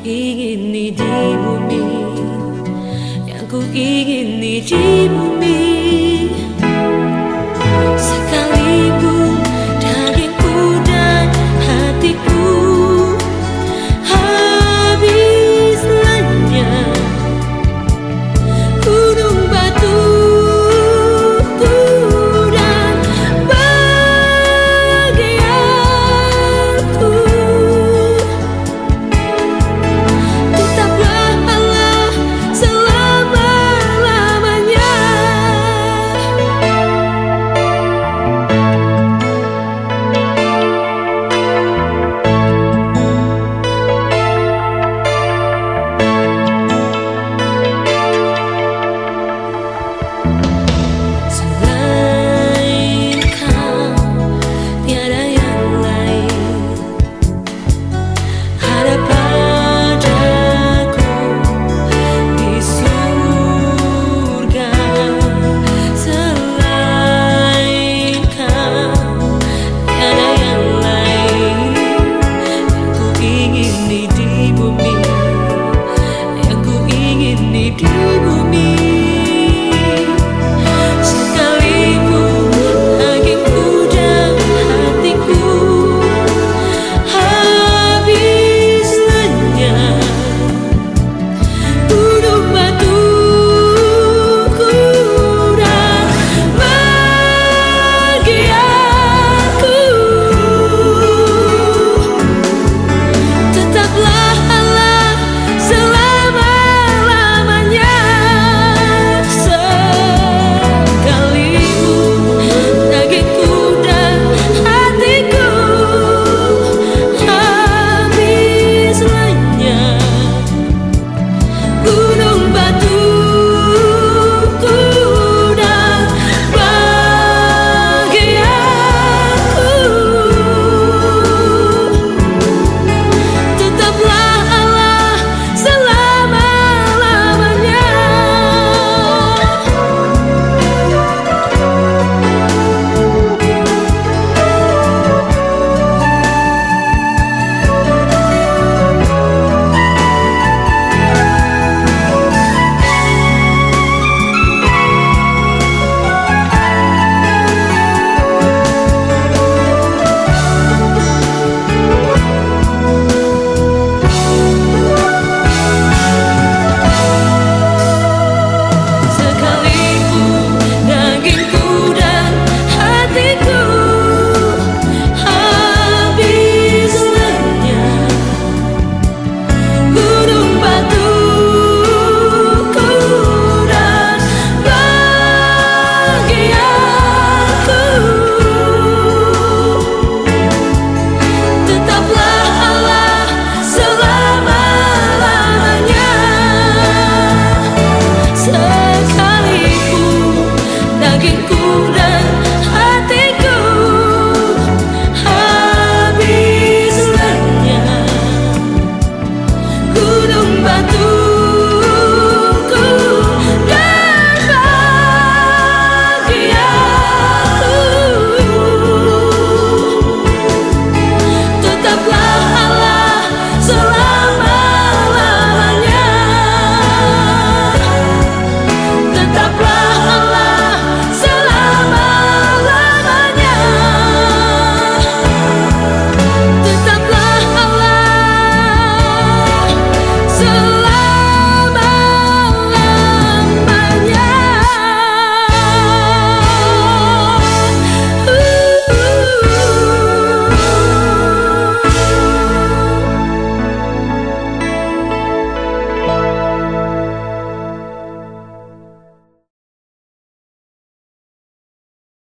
yang ku ingini di bumi yang ku ingini di bumi 不眠